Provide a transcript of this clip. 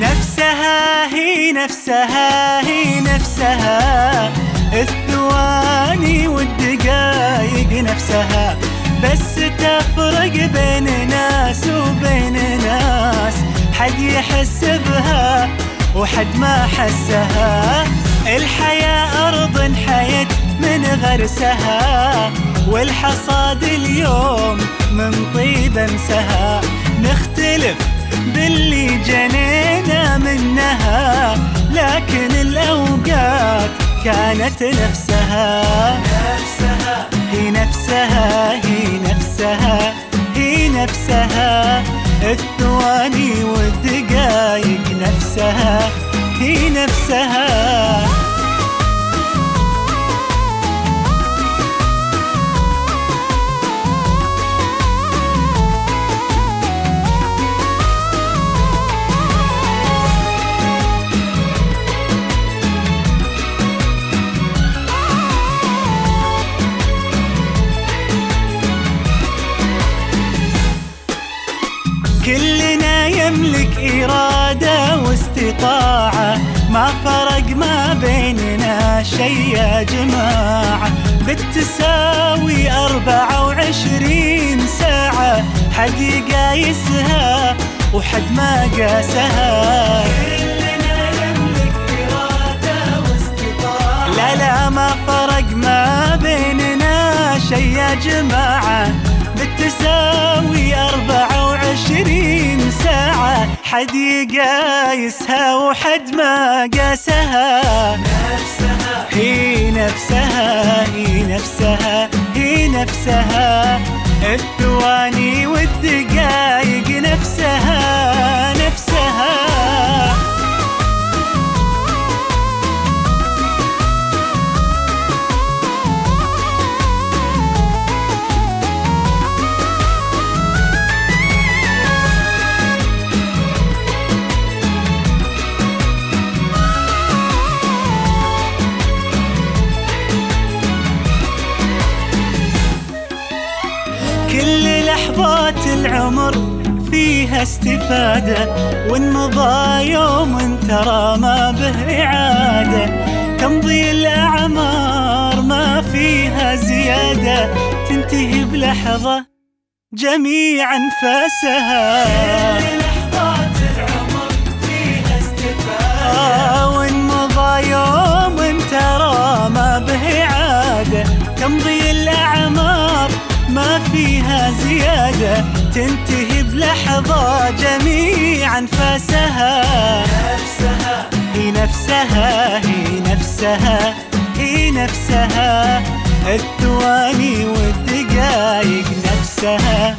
نفسها هي نفسها هي نفسها. بس تفرق بين ناس وبين ناس. حد يحس بها وحد ما حسها. الحياة أرض حيت من غرسها. والحصاد اليوم من طيب أمسها. نختلف باللي جنينا منها. لكن الأوقات كانت نفسها نفسها. نفسها الثواني والدقايق نفسها هي نفسها. واستطاعة ما فرق ما بيننا شي يا جماعة. بالتساوي أربعة وعشرين ساعة حد يقايسها وحد ما قاسها. لا لا ما فرق ما بيننا شي يا جماعة. بالتساوي أربعة وعشرين حد يقايسها وحد ما قاسها. نفسها هي نفسها هي نفسها هي نفسها. الثواني والدقايق كل لحظات العمر فيها استفادة وإن مضى يوم ترى ما به إعادة. تمضي الأعمار ما فيها زيادة تنتهي بلحظة جميع أنفاسها زيادة تنتهي بلحظة جميع أنفاسها هي نفسها هي نفسها هي نفسها. الثواني والدقايق نفسها.